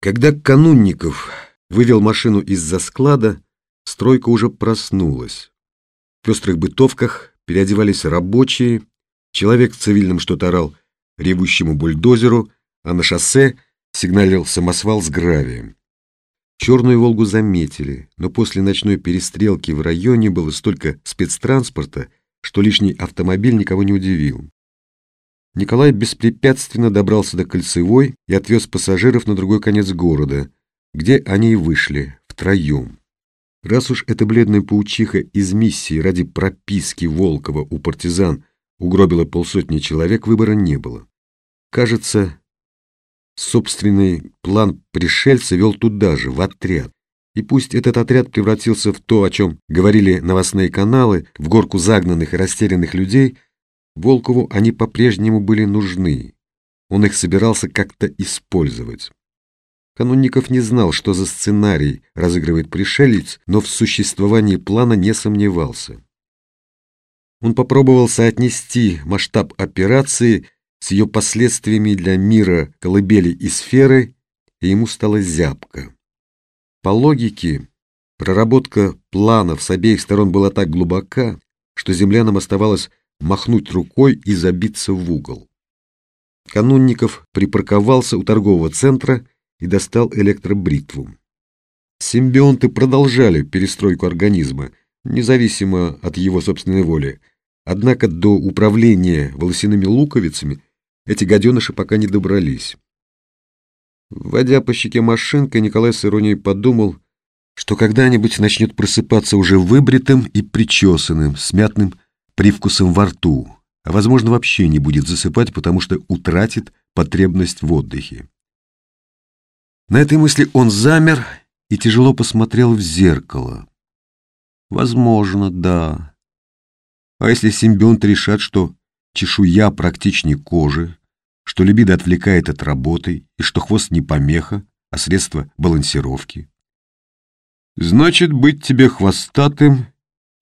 Когда Канунников вывел машину из-за склада, стройка уже проснулась. В пестрых бытовках переодевались рабочие, человек в цивильном что-то орал ревущему бульдозеру, а на шоссе сигналил самосвал с гравием. Черную «Волгу» заметили, но после ночной перестрелки в районе было столько спецтранспорта, что лишний автомобиль никого не удивил. Николай беспрепятственно добрался до Кольцевой и отвез пассажиров на другой конец города, где они и вышли, втроем. Раз уж эта бледная паучиха из миссии ради прописки Волкова у партизан угробила полсотни человек, выбора не было. Кажется, собственный план пришельца вел туда же, в отряд. И пусть этот отряд превратился в то, о чем говорили новостные каналы, в горку загнанных и растерянных людей – Волкову они по-прежнему были нужны. Он их собирался как-то использовать. Канунников не знал, что за сценарий разыгрывает пришелец, но в существовании плана не сомневался. Он попробовал соотнести масштаб операции с ее последствиями для мира колыбели и сферы, и ему стало зябко. По логике, проработка планов с обеих сторон была так глубока, что землянам оставалось махнуть рукой и забиться в угол. Канунников припарковался у торгового центра и достал электробритву. Симбионты продолжали перестройку организма, независимо от его собственной воли. Однако до управления волосяными луковицами эти гаденыши пока не добрались. Вводя по щеке машинкой, Николай с иронией подумал, что когда-нибудь начнет просыпаться уже выбритым и причесанным, с мятным привкусом во рту, а, возможно, вообще не будет засыпать, потому что утратит потребность в отдыхе. На этой мысли он замер и тяжело посмотрел в зеркало. Возможно, да. А если симбионты решат, что чешуя практичнее кожи, что либидо отвлекает от работы и что хвост не помеха, а средство балансировки? Значит, быть тебе хвостатым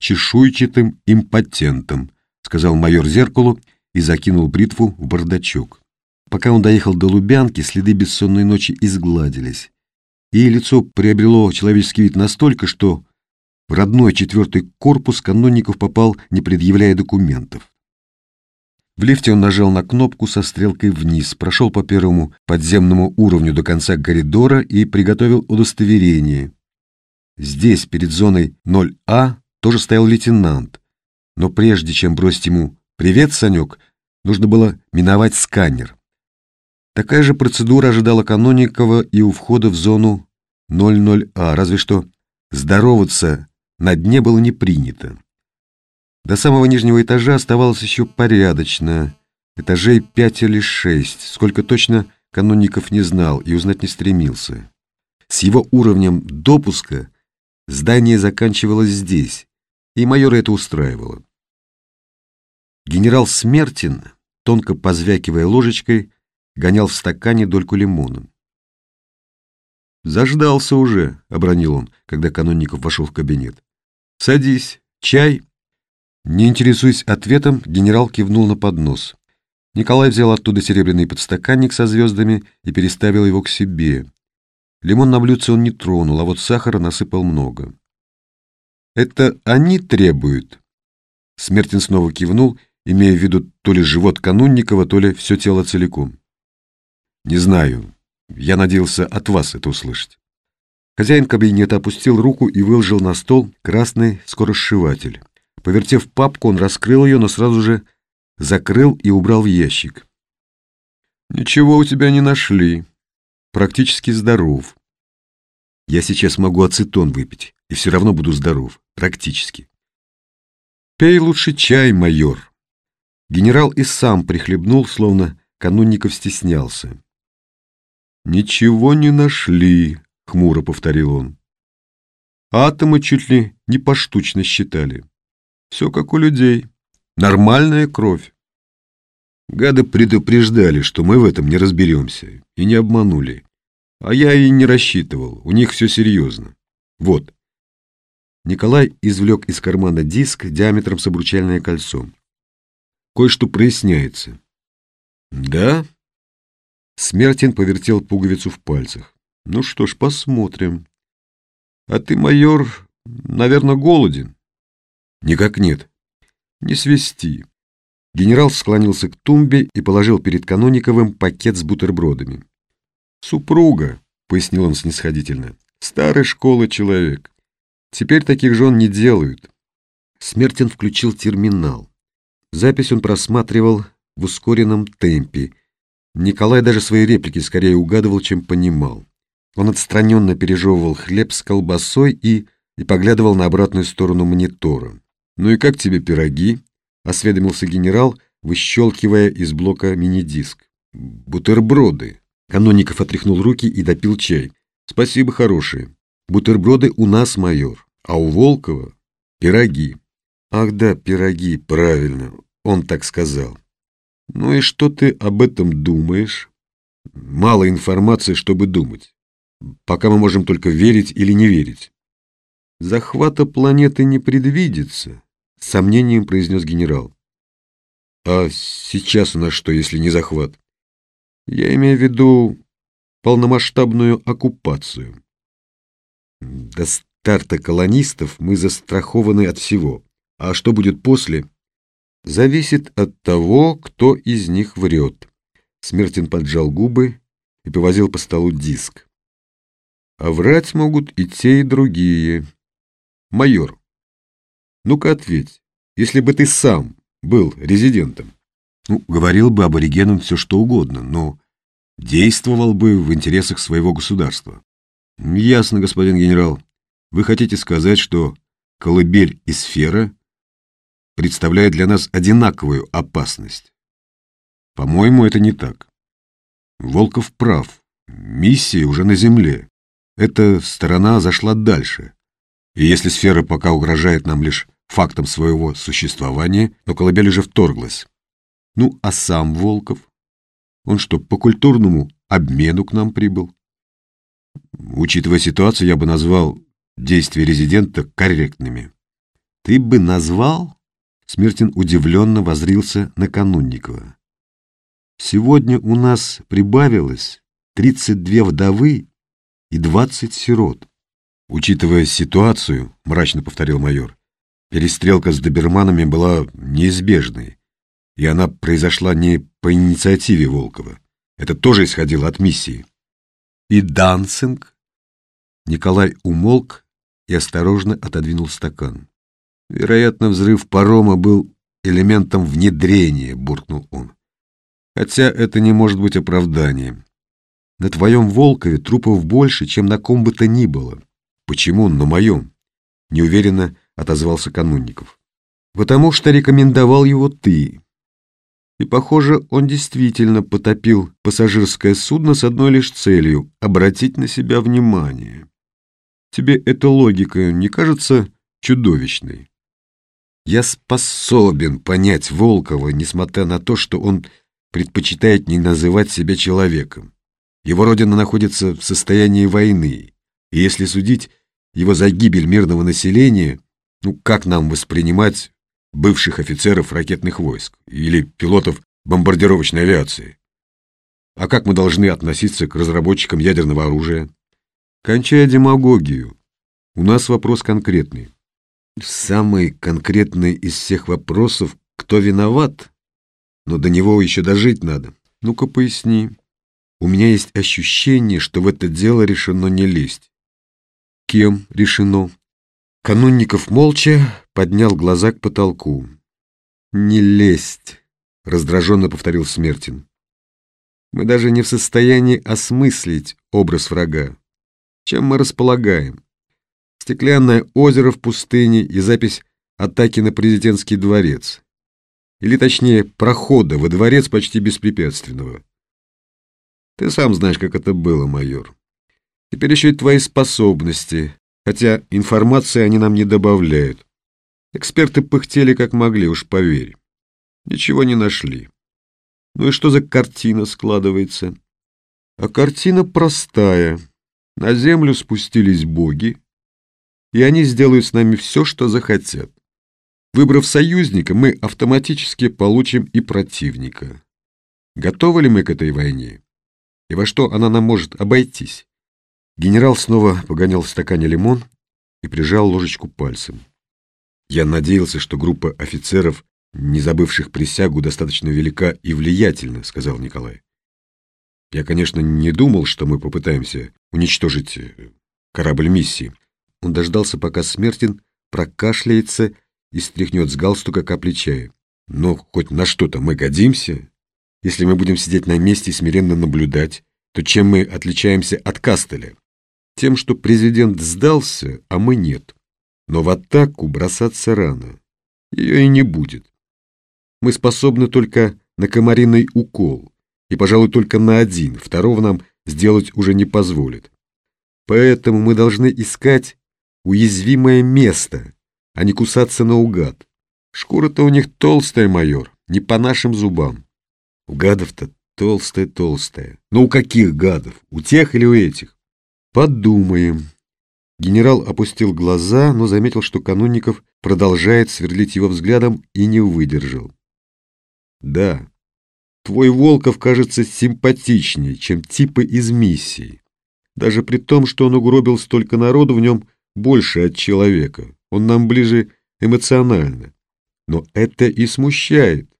чешуйчатым импотентом, сказал майор зеркалу и закинул бритву в бардачок. Пока он доехал до Лубянки, следы бессонной ночи изгладились, и лицо приобрело человеческий вид настолько, что в родной четвертый корпус канонников попал, не предъявляя документов. В лифте он нажал на кнопку со стрелкой вниз, прошел по первому подземному уровню до конца коридора и приготовил удостоверение. Здесь, перед зоной 0А, тоже стоял лейтенант. Но прежде чем бросить ему «Привет, Санек», нужно было миновать сканер. Такая же процедура ожидала Каноникова и у входа в зону 00А, разве что здороваться на дне было не принято. До самого нижнего этажа оставалось еще порядочно, этажей пять или шесть, сколько точно Каноников не знал и узнать не стремился. С его уровнем допуска здание заканчивалось здесь, и майора это устраивало. Генерал Смертин, тонко позвякивая ложечкой, гонял в стакане дольку лимона. «Заждался уже», — обронил он, когда Канонников вошел в кабинет. «Садись. Чай?» Не интересуясь ответом, генерал кивнул на поднос. Николай взял оттуда серебряный подстаканник со звездами и переставил его к себе. Лимон на блюдце он не тронул, а вот сахара насыпал много. Это они требуют. Смертин снова кивнул, имея в виду то ли живот Канунникова, то ли все тело целиком. Не знаю. Я надеялся от вас это услышать. Хозяин кабинета опустил руку и выложил на стол красный скоросшиватель. Повертев папку, он раскрыл ее, но сразу же закрыл и убрал в ящик. «Ничего у тебя не нашли. Практически здоров. Я сейчас могу ацетон выпить, и все равно буду здоров. Практически. Пей лучше чай, майор. Генерал и сам прихлебнул, словно Канунников стеснялся. «Ничего не нашли», — хмуро повторил он. «Атомы чуть ли не поштучно считали. Все как у людей. Нормальная кровь. Гады предупреждали, что мы в этом не разберемся, и не обманули. А я и не рассчитывал, у них все серьезно. Вот, Николай извлек из кармана диск диаметром с обручальное кольцо. Кое-что проясняется. Да? Смертин повертел пуговицу в пальцах. Ну что ж, посмотрим. А ты, майор, наверное, голоден? Никак нет. Не свисти. Генерал склонился к тумбе и положил перед Канониковым пакет с бутербродами. «Супруга», — пояснил он снисходительно, — «старой школы человек. Теперь таких жен не делают». Смертин включил терминал. Запись он просматривал в ускоренном темпе. Николай даже свои реплики скорее угадывал, чем понимал. Он отстраненно пережевывал хлеб с колбасой и, и поглядывал на обратную сторону монитора. «Ну и как тебе пироги?» — осведомился генерал, выщелкивая из блока мини-диск. «Бутерброды». Канонников отряхнул руки и допил чай. «Спасибо, хорошие. Бутерброды у нас, майор, а у Волкова пироги». «Ах да, пироги, правильно, он так сказал». «Ну и что ты об этом думаешь?» «Мало информации, чтобы думать. Пока мы можем только верить или не верить». «Захвата планеты не предвидится», — с сомнением произнес генерал. «А сейчас у нас что, если не захват?» «Я имею в виду полномасштабную оккупацию». До старта колонистов мы застрахованы от всего. А что будет после, зависит от того, кто из них врет. Смертин поджал губы и повозил по столу диск. А врать могут и те, и другие. Майор, ну-ка ответь, если бы ты сам был резидентом, ну, говорил бы аборигенам все что угодно, но действовал бы в интересах своего государства. Ясно, господин генерал. Вы хотите сказать, что колыбель и сфера представляют для нас одинаковую опасность? По-моему, это не так. Волков прав. Миссия уже на Земле. Эта сторона зашла дальше. И если сфера пока угрожает нам лишь фактом своего существования, то колыбель уже вторглась. Ну, а сам Волков? Он что, по культурному обмену к нам прибыл? Учитывая ситуацию, я бы назвал действия резидента корректными. Ты бы назвал? Смертин удивленно возрился на Канунникова. Сегодня у нас прибавилось 32 вдовы и 20 сирот. Учитывая ситуацию, мрачно повторил майор, перестрелка с доберманами была неизбежной, и она произошла не по инициативе Волкова. Это тоже исходило от миссии. И Дансинг? Николай умолк и осторожно отодвинул стакан. Вероятно, взрыв парома был элементом внедрения, буркнул он. Хотя это не может быть оправданием. На твоем Волкове трупов больше, чем на ком бы то ни было. Почему на моем? Неуверенно отозвался Канунников. Потому что рекомендовал его ты. И, похоже, он действительно потопил пассажирское судно с одной лишь целью — обратить на себя внимание. Тебе эта логика не кажется чудовищной? Я способен понять Волкова, несмотря на то, что он предпочитает не называть себя человеком. Его родина находится в состоянии войны, и если судить его за гибель мирного населения, ну как нам воспринимать бывших офицеров ракетных войск или пилотов бомбардировочной авиации? А как мы должны относиться к разработчикам ядерного оружия? Кончая демагогию, у нас вопрос конкретный. Самый конкретный из всех вопросов, кто виноват? Но до него еще дожить надо. Ну-ка поясни. У меня есть ощущение, что в это дело решено не лезть. Кем решено? Канунников молча поднял глаза к потолку. «Не лезть», — раздраженно повторил Смертин. «Мы даже не в состоянии осмыслить образ врага. Чем мы располагаем? Стеклянное озеро в пустыне и запись атаки на президентский дворец. Или точнее, прохода во дворец почти беспрепятственного. Ты сам знаешь, как это было, майор. Теперь еще и твои способности, хотя информации они нам не добавляют. Эксперты пыхтели как могли, уж поверь. Ничего не нашли. Ну и что за картина складывается? А картина простая. На землю спустились боги, и они сделают с нами все, что захотят. Выбрав союзника, мы автоматически получим и противника. Готовы ли мы к этой войне? И во что она нам может обойтись? Генерал снова погонял в стакане лимон и прижал ложечку пальцем. Я надеялся, что группа офицеров, не забывших присягу, достаточно велика и влиятельна, сказал Николай. Я, конечно, не думал, что мы попытаемся уничтожить э, корабль миссии. Он дождался, пока Смертин прокашляется и стряхнет с галстука капли чая. Но хоть на что-то мы годимся. Если мы будем сидеть на месте и смиренно наблюдать, то чем мы отличаемся от Кастеля? Тем, что президент сдался, а мы нет. Но в атаку бросаться рано. Ее и не будет. Мы способны только на комариный укол, и, пожалуй, только на один, второго нам сделать уже не позволит. Поэтому мы должны искать уязвимое место, а не кусаться наугад. Шкура-то у них толстая, майор, не по нашим зубам. У гадов-то толстая-толстая. Но у каких гадов? У тех или у этих? Подумаем. Генерал опустил глаза, но заметил, что Канунников продолжает сверлить его взглядом и не выдержал. Да, твой Волков кажется симпатичнее, чем типы из миссии. Даже при том, что он угробил столько народу, в нем больше от человека. Он нам ближе эмоционально. Но это и смущает.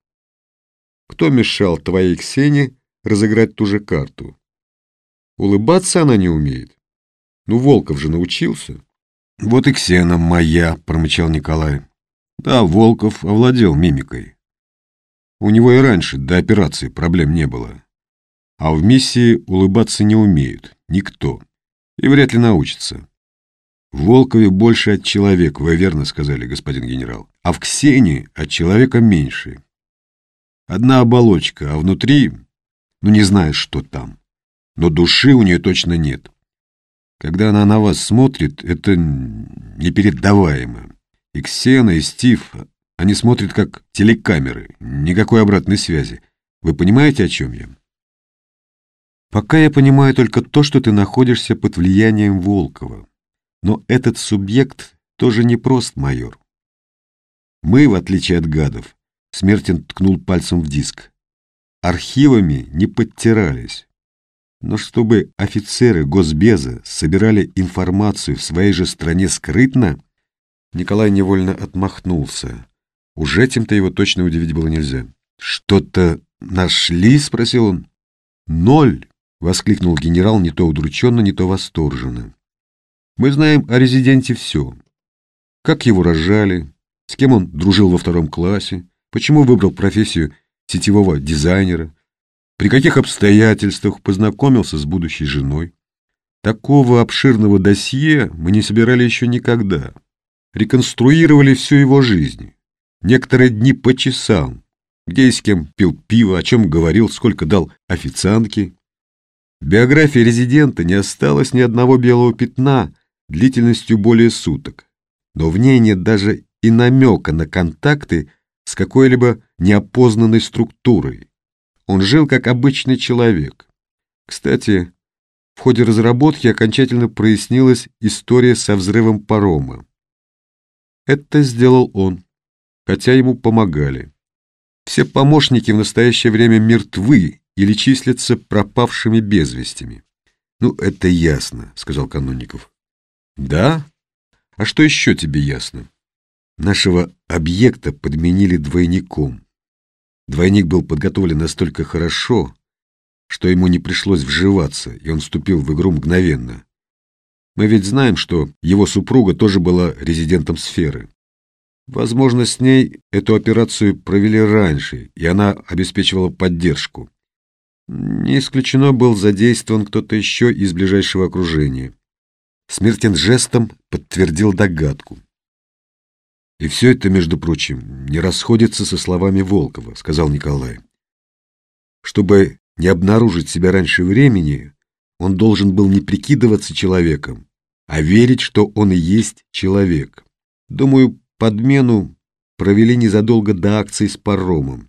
Кто мешал твоей Ксении разыграть ту же карту? Улыбаться она не умеет. Ну, Волков же научился. Вот и Ксена моя, промычал Николай. Да, Волков овладел мимикой. У него и раньше, до операции, проблем не было. А в миссии улыбаться не умеют. Никто. И вряд ли научится. В Волкове больше от человека, вы верно сказали, господин генерал. А в Ксении от человека меньше. Одна оболочка, а внутри, ну не знаешь, что там. Но души у нее точно нет. Когда она на вас смотрит, это непередаваемо. И Ксена, и Стив, они смотрят как телекамеры, никакой обратной связи. Вы понимаете, о чем я? Пока я понимаю только то, что ты находишься под влиянием Волкова. Но этот субъект тоже не прост, майор. Мы, в отличие от гадов, Смертин ткнул пальцем в диск, архивами не подтирались. Но чтобы офицеры Госбеза собирали информацию в своей же стране скрытно, Николай невольно отмахнулся. Уж этим-то его точно удивить было нельзя. «Что-то нашли?» — спросил он. «Ноль!» Воскликнул генерал не то удрученно, не то восторженно. Мы знаем о резиденте все. Как его рожали, с кем он дружил во втором классе, почему выбрал профессию сетевого дизайнера, при каких обстоятельствах познакомился с будущей женой. Такого обширного досье мы не собирали еще никогда. Реконструировали всю его жизнь. Некоторые дни по часам, где и с кем пил пиво, о чем говорил, сколько дал официантке, в биографии резидента не осталось ни одного белого пятна длительностью более суток, но в ней нет даже и намека на контакты с какой-либо неопознанной структурой. Он жил как обычный человек. Кстати, в ходе разработки окончательно прояснилась история со взрывом парома. Это сделал он, хотя ему помогали. Все помощники в настоящее время мертвы или числятся пропавшими без вестями. Ну, это ясно, сказал Канунников. Да? А что еще тебе ясно? Нашего объекта подменили двойником. Двойник был подготовлен настолько хорошо, что ему не пришлось вживаться, и он вступил в игру мгновенно. Мы ведь знаем, что его супруга тоже была резидентом сферы. Возможно, с ней эту операцию провели раньше, и она обеспечивала поддержку. Не исключено был задействован кто-то еще из ближайшего окружения. Смертен жестом подтвердил догадку. И все это, между прочим, не расходится со словами Волкова, сказал Николай. Чтобы не обнаружить себя раньше времени, он должен был не прикидываться человеком, а верить, что он и есть человек. Думаю, подмену провели незадолго до акции с паромом.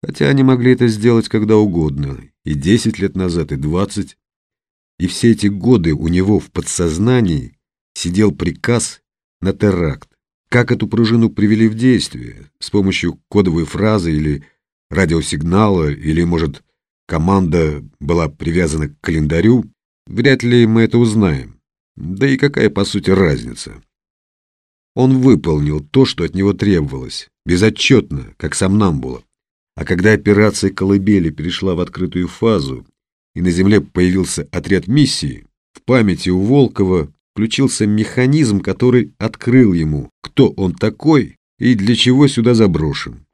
Хотя они могли это сделать когда угодно, и десять лет назад, и двадцать. И все эти годы у него в подсознании сидел приказ на теракт. Как эту пружину привели в действие? С помощью кодовой фразы или радиосигнала, или, может, команда была привязана к календарю? вряд ли мы это узнаем. Да и какая, по сути, разница? Он выполнил то, что от него требовалось, безотчетно, как сам Намбула. А когда операция «Колыбели» перешла в открытую фазу, и на Земле появился отряд миссии, в памяти у Волкова включился механизм, который открыл ему, кто он такой и для чего сюда заброшен.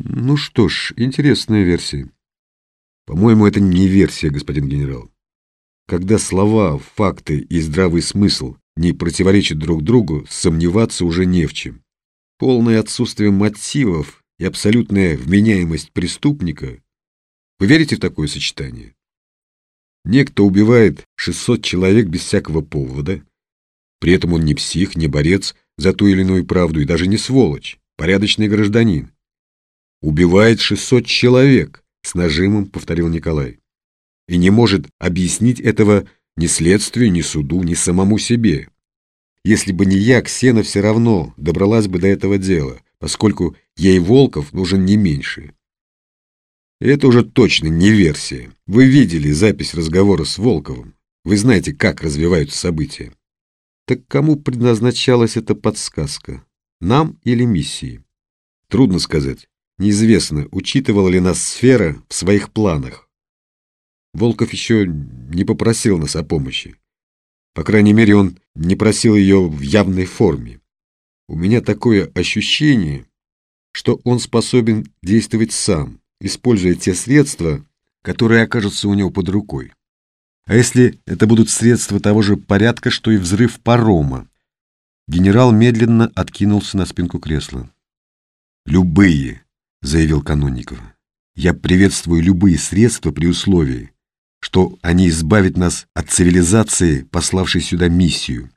Ну что ж, интересная версия. По-моему, это не версия, господин генерал. Когда слова, факты и здравый смысл не противоречат друг другу, сомневаться уже не в чем. Полное отсутствие мотивов и абсолютная вменяемость преступника. Вы верите в такое сочетание? Некто убивает 600 человек без всякого повода, при этом он не псих, не борец за ту или иную правду и даже не сволочь, порядочный гражданин. Убивает 600 человек, с нажимом повторил Николай. И не может объяснить этого ни следствию, ни суду, ни самому себе. Если бы не я, Ксена все равно добралась бы до этого дела, поскольку ей Волков нужен не меньше. Это уже точно не версия. Вы видели запись разговора с Волковым. Вы знаете, как развиваются события. Так кому предназначалась эта подсказка? Нам или миссии? Трудно сказать. Неизвестно, учитывала ли нас сфера в своих планах. Волков еще не попросил нас о помощи. По крайней мере, он не просил ее в явной форме. У меня такое ощущение, что он способен действовать сам, используя те средства, которые окажутся у него под рукой. А если это будут средства того же порядка, что и взрыв парома? Генерал медленно откинулся на спинку кресла. «Любые», — заявил Канонников. «Я приветствую любые средства при условии, что они избавят нас от цивилизации, пославшей сюда миссию».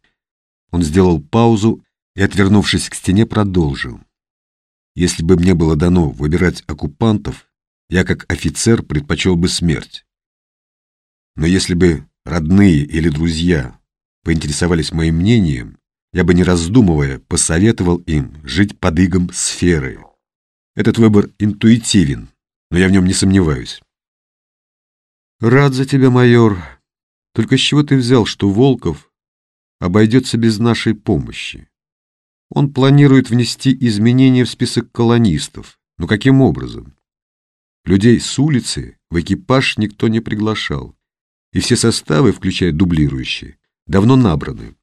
Он сделал паузу и, отвернувшись к стене, продолжил. «Если бы мне было дано выбирать оккупантов, я как офицер предпочел бы смерть. Но если бы родные или друзья поинтересовались моим мнением, я бы, не раздумывая, посоветовал им жить под игом сферы. Этот выбор интуитивен, но я в нем не сомневаюсь. Рад за тебя, майор. Только с чего ты взял, что Волков обойдется без нашей помощи? Он планирует внести изменения в список колонистов. Но каким образом? Людей с улицы в экипаж никто не приглашал, и все составы, включая дублирующие, давно набраны.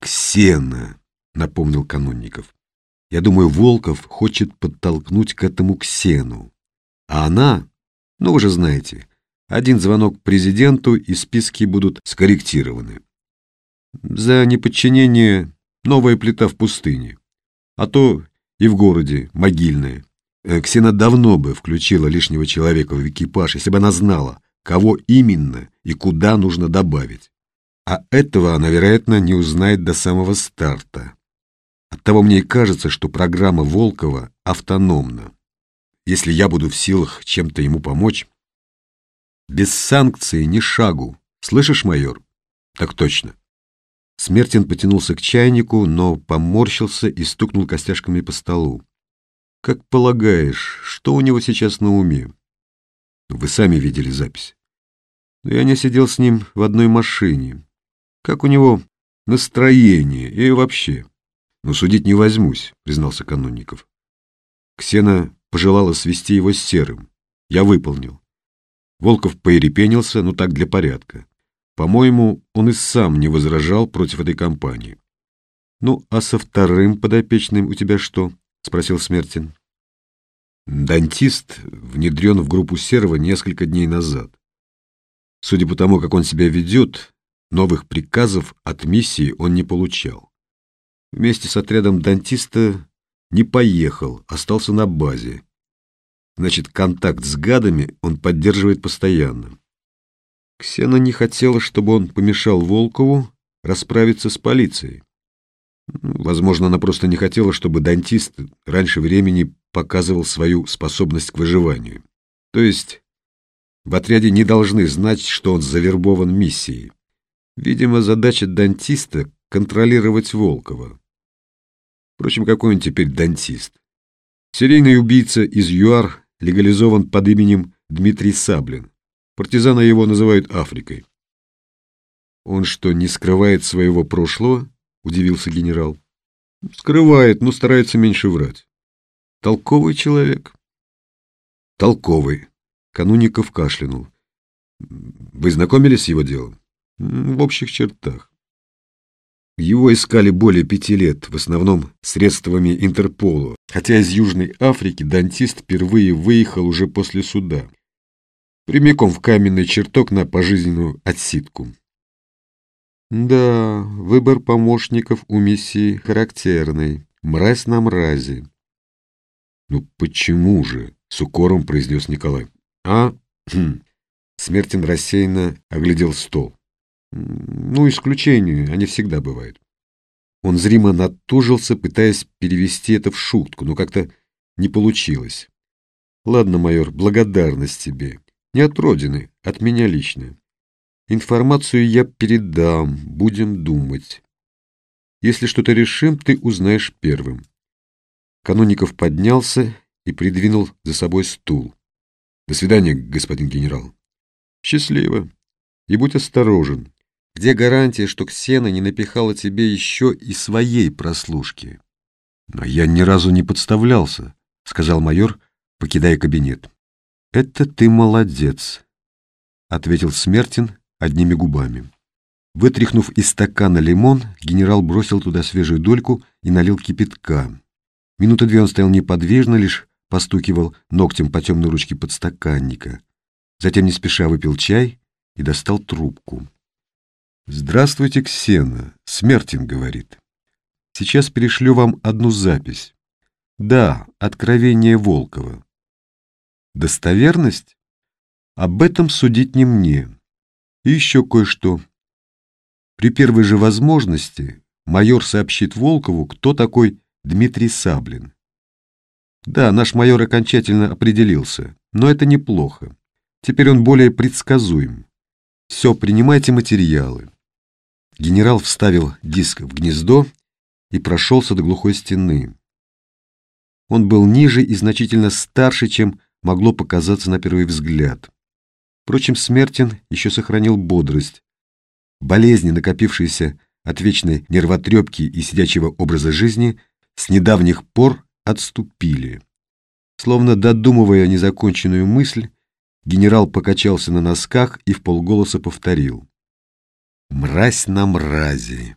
«Ксена», — напомнил Канунников. «Я думаю, Волков хочет подтолкнуть к этому Ксену. А она, ну вы же знаете, один звонок президенту, и списки будут скорректированы. За неподчинение новая плита в пустыне, а то и в городе могильная. Э, Ксена давно бы включила лишнего человека в экипаж, если бы она знала, кого именно и куда нужно добавить. А этого она, вероятно, не узнает до самого старта. Оттого мне и кажется, что программа Волкова автономна. Если я буду в силах чем-то ему помочь... Без санкций ни шагу. Слышишь, майор? Так точно. Смертин потянулся к чайнику, но поморщился и стукнул костяшками по столу. Как полагаешь, что у него сейчас на уме? Вы сами видели запись. Но я не сидел с ним в одной машине. Как у него настроение и вообще? Но судить не возьмусь, признался Канунников. Ксена пожелала свести его с серым. Я выполнил. Волков поерепенился, но так для порядка. По-моему, он и сам не возражал против этой компании. Ну, а со вторым подопечным у тебя что? — спросил Смертин. Дантист внедрен в группу Серова несколько дней назад. Судя по тому, как он себя ведет, новых приказов от миссии он не получал. Вместе с отрядом дантиста не поехал, остался на базе. Значит, контакт с гадами он поддерживает постоянно. Ксена не хотела, чтобы он помешал Волкову расправиться с полицией. Возможно, она просто не хотела, чтобы дантист раньше времени показывал свою способность к выживанию. То есть в отряде не должны знать, что он завербован миссией. Видимо, задача дантиста — контролировать Волкова. Впрочем, какой он теперь дантист? Серийный убийца из ЮАР легализован под именем Дмитрий Саблин. Партизана его называют Африкой. Он что, не скрывает своего прошлого? Удивился генерал. Скрывает, но старается меньше врать. Толковый человек. Толковый. Кануников кашлянул. Вы знакомились с его делом? В общих чертах. Его искали более пяти лет, в основном средствами Интерпола, хотя из Южной Африки дантист впервые выехал уже после суда. Прямиком в каменный чертог на пожизненную отсидку. Да, выбор помощников у миссии характерный. Мразь на мрази. Ну почему же? С укором произнес Николай. А? Хм. Смертин рассеянно оглядел стол. Ну, исключения, они всегда бывают. Он зримо натужился, пытаясь перевести это в шутку, но как-то не получилось. Ладно, майор, благодарность тебе. Не от Родины, от меня лично. Информацию я передам, будем думать. Если что-то решим, ты узнаешь первым. Каноников поднялся и придвинул за собой стул. До свидания, господин генерал. Счастливо. И будь осторожен. Где гарантия, что Ксена не напихала тебе еще и своей прослушки? Но я ни разу не подставлялся, сказал майор, покидая кабинет. Это ты молодец, ответил Смертин одними губами. Вытряхнув из стакана лимон, генерал бросил туда свежую дольку и налил кипятка. Минуты две он стоял неподвижно, лишь постукивал ногтем по темной ручке подстаканника. Затем не спеша выпил чай и достал трубку. «Здравствуйте, Ксена!» — Смертин говорит. «Сейчас перешлю вам одну запись. Да, откровение Волкова. Достоверность? Об этом судить не мне. И еще кое-что. При первой же возможности майор сообщит Волкову, кто такой Дмитрий Саблин. Да, наш майор окончательно определился, но это неплохо. Теперь он более предсказуем. Все, принимайте материалы. Генерал вставил диск в гнездо и прошелся до глухой стены. Он был ниже и значительно старше, чем могло показаться на первый взгляд. Впрочем, Смертин еще сохранил бодрость. Болезни, накопившиеся от вечной нервотрепки и сидячего образа жизни, с недавних пор отступили. Словно додумывая незаконченную мысль, генерал покачался на носках и вполголоса повторил. Мразь на мрази.